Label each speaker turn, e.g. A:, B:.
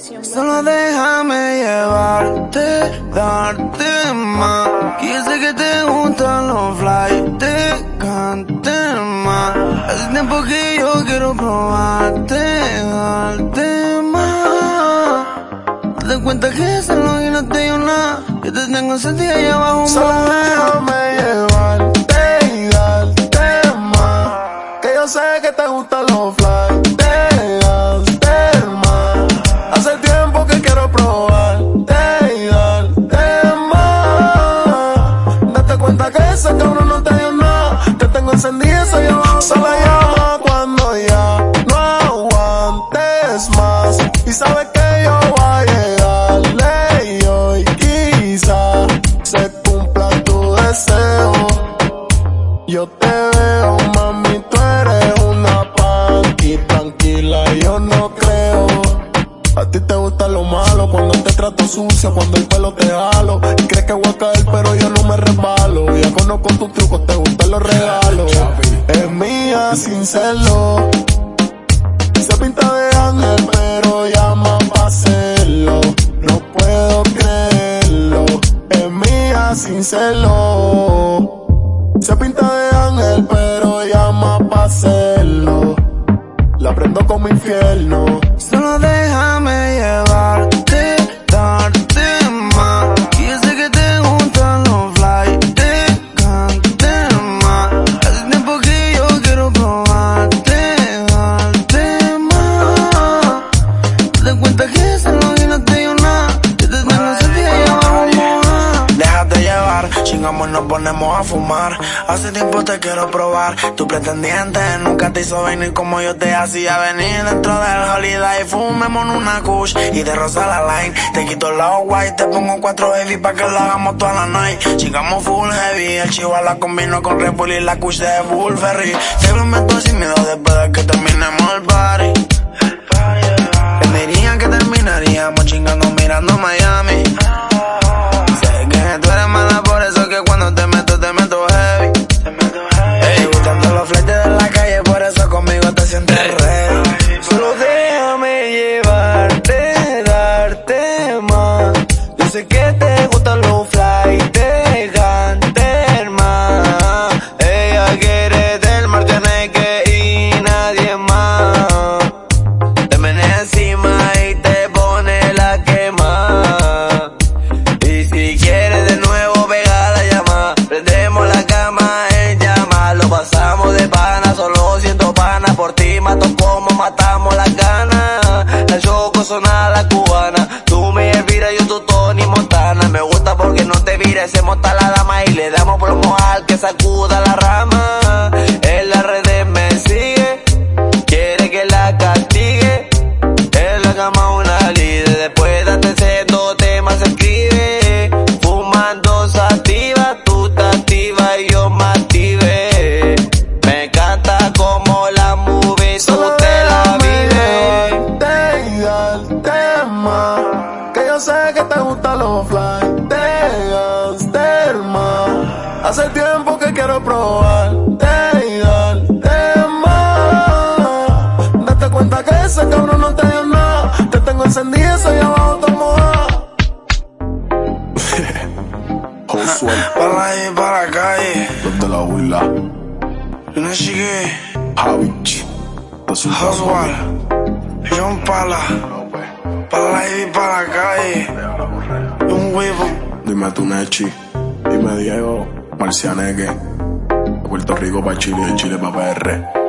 A: Solo déjame llevarte, darte más. Y sé que te gustan los fly, te canten más. Hace tiempo que yo quiero probarte, darte más. Te cuenta que no y no te dio nada. Yo te tengo sentida ahí abajo,
B: Solo déjame llevarte y darte más. Que yo sé que te gustan los fly, cuenta que ese cabrón no te dio nada. Te tengo encendida esa yo abajo. Solo llama cuando ya no aguantes más. Y sabes que yo voy a llegarle y hoy quizá se cumpla tu deseo. Yo te veo, mami, tú eres una panqui, tranquila, yo no creo. A ti te gusta lo malo, cuando te trato sucio, cuando el pelo te jalo. Y crees que voy a caer, pero yo no me resbalo. Ya conozco tus trucos, te gustan los regalos. Es mía sin serlo. Se pinta de ángel, pero llama pa' hacerlo. No puedo creerlo. Es mía sin serlo. Se pinta de ángel, pero llama pa' hacerlo. La prendo como infierno.
C: Chingamos y nos ponemos a fumar. Hace tiempo te quiero probar. Tu pretendiente nunca te hizo venir como yo te hacía venir dentro del holiday. Fumemos una kush y de rosa la line. Te quito la white, te pongo cuatro baby pa' que lo hagamos toda la night. Chingamos full heavy, el chihuahua la combino con Red Bull y la kush de Bulferry. Te prometo sin miedo después de que terminemos el party. Te meto, te meto heavy.
A: Mato como matamos las ganas. La choco suena la cubana, tú me vira yo tu Tony Montana, me gusta porque no te vira, se monta la dama y le damos plomo al que sacuda la rama.
B: Sé que te gustan los fly, gaster más. Hace tiempo que quiero probarte y darte más. Date cuenta que ese cabrón no te dio nada. Te tengo encendida esa y abajo te. Josué,
C: Para ahí, para la calle.
B: de la huila,
C: Una chique,
B: Javich, de
C: Oswald, John Pala. Para ahí, para la calle. Un huevo.
B: Dime tu Nechi, dime Diego, Marcianeque, Puerto Rico para Chile y Chile para PR.